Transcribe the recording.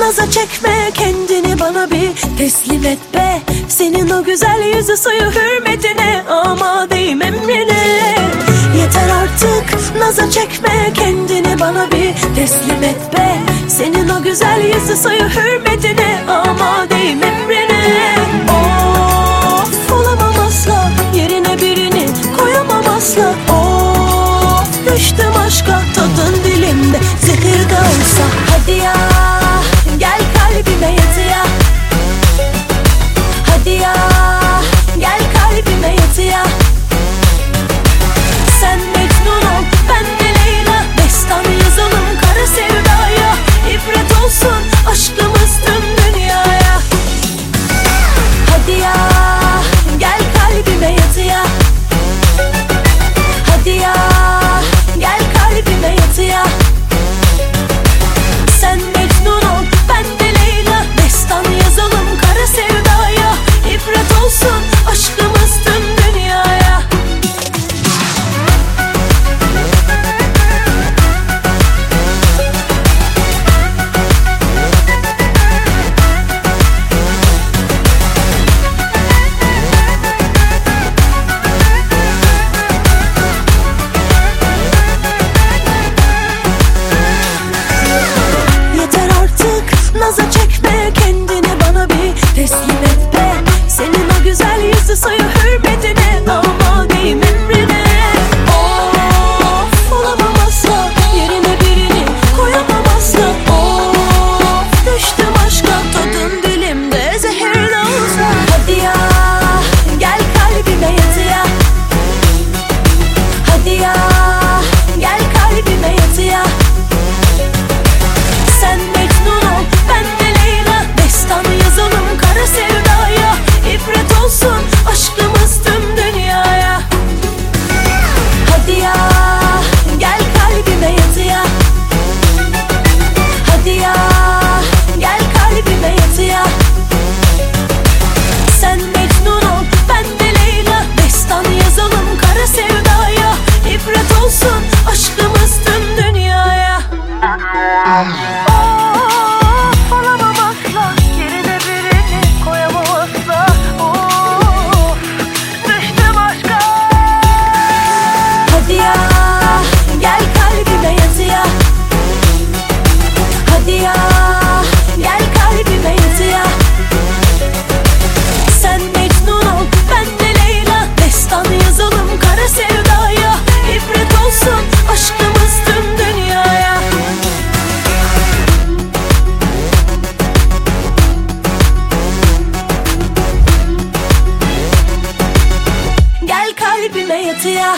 Naza çekme kendini bana bir teslim et be. Senin o güzel yüzü suyu hürmetine Amadeyim emrine Yeter artık naza çekme kendini bana bir teslim et be. Senin o güzel yüzü suyu hürmetine Amadeyim emrine Of olamam asla yerine birini koyamam asla. Of düştüm aşka tadın dilimde zehir de olsa güzel yüzü suyu hürmetine Of olamam asla Yerine birini koyamam asla Of düştüm aşka Hadi ya gel kalbime yatı ya. Hadi ya gel kalbime yatı ya. Sen Mecnun ol ben de Leyla. Destan yazalım kara sevdaya. İbret olsun Gel kalbime yatıya